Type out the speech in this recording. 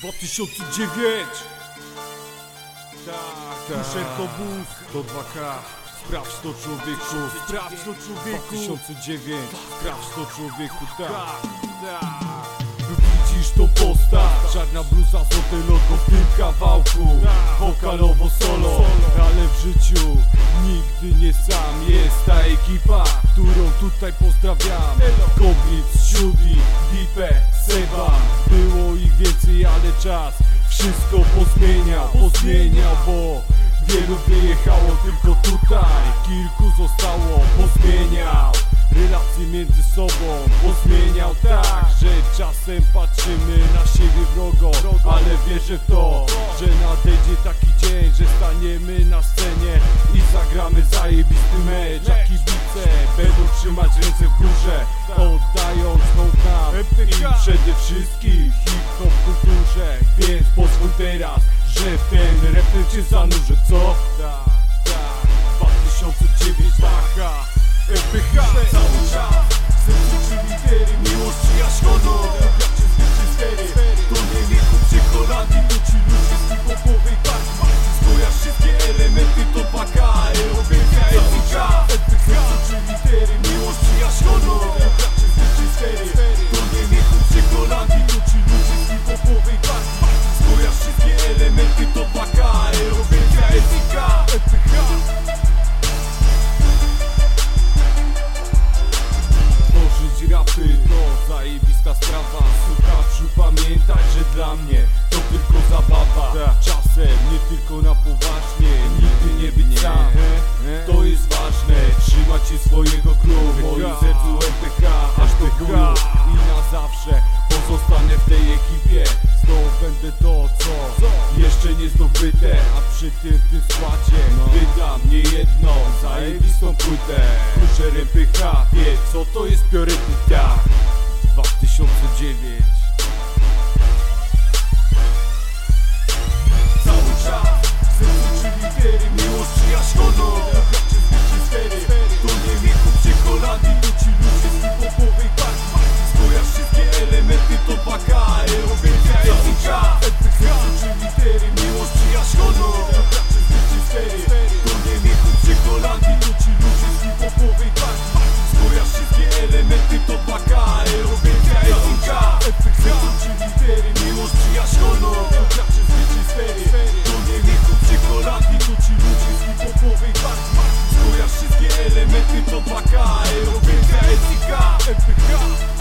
2009 Tak, tak. Muszelko Bus To 2K Sprawdź to człowieku. Sprawdź to człowieku. 2009 Sprawdź to człowieku. Tak, tak, tak. Widzisz to postać. Czarna bluza, złote logo w tym kawałku. Tak. Wokalowo solo. Ale w życiu nigdy nie sam Jest ta ekipa, którą tutaj pozdrawiam. Kobrit 7 czas. Wszystko pozmieniał, pozmieniał, bo Wielu wyjechało tylko tutaj. Kilku zostało, pozmieniał. Relacje między sobą pozmieniał tak Że czasem patrzymy na siebie wrogo Ale wierzę w to, że nadejdzie taki dzień Że staniemy na scenie i zagramy zajebisty mecz. A kibice będą trzymać ręce w górze Oddając hołd nam. I przede wszystkim pozwól teraz, że w ten refren cię zanurzę, co? Tak, tak, 2009 taka EPH cały czas elementy to 2K Europejska EPH Tworzyć rapy to zajebista sprawa. Słuchaczu pamiętaj, że dla mnie to tylko zabawa. Czasem nie tylko na poważnie Nigdy nie być sam. To jest ważne Trzymać się swojego klubu. Moim sercu MPK Aż do bólu. I na zawsze przy tym w tym składzie. Wydam nie jedną zajebistą płytę. Kruszę MPH Wie co to jest priorytet tak 2009 tym to paka Europejska etyka Chcę litery, miłość przyjaźń honor Wyobraź przez życie sfery To nie wieku przekolati To ci ludzie z hip-hopowej partii Skojarz wszystkie elementy to paka Europejska etyka Etyka